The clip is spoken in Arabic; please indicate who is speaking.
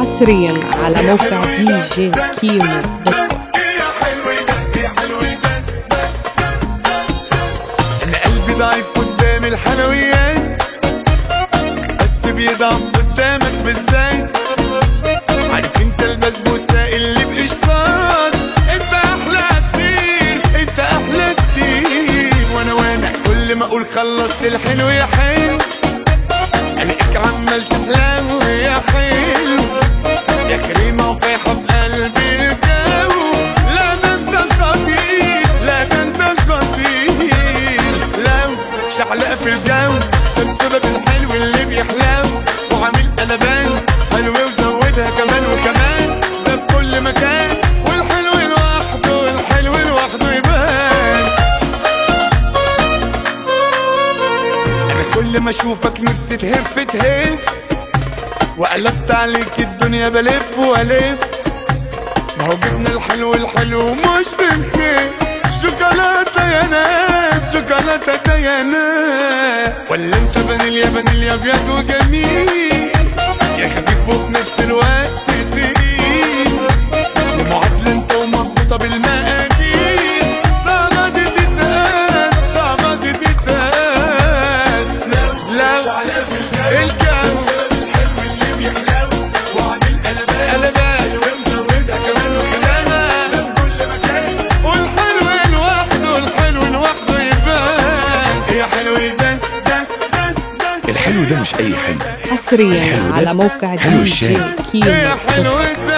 Speaker 1: حصريا على موقع
Speaker 2: DJ Kimo dot com أنا قلبي ضعيف قدام الحلويات بس بيضعف قدامك بالذات عارف أنت البسبوسة اللي بقشطات أنت أحلى كتير أنت أحلى كتير. وأنا وأنا كل ما أقول خلصت الحلو يا حلو الاقيك عمال تحلو يا حلو يا كريمة وفايحة بقلبي الجو؟ لا ده أنت خطير لا أنت خطير لو شعلق في الجو ده بسبب الحلو اللي بيحلو. وعامل كل ما أشوفك نفسي تهف تهف وقلبت عليك الدنيا بلف والف ما هو جبنا الحلو الحلو مش بنخيف شوكولاتة يا ناس شوكولاتة يا ناس. ولا أنت فانيليا فانيليا أبيض وجميل. يا خفيف وفي نفس الوقت الحلو اللي بيحلو وعامل قلبان قلبان ومزودها كمان وكمان في كل مكان والحلو لوحده الحلو لوحده يبان. يا حلو ده ده ده ده.
Speaker 3: الحلو ده مش أي حلو.
Speaker 1: حصريا على موقع
Speaker 3: حلو
Speaker 1: دي. جي كيمو
Speaker 2: يا حلو ده.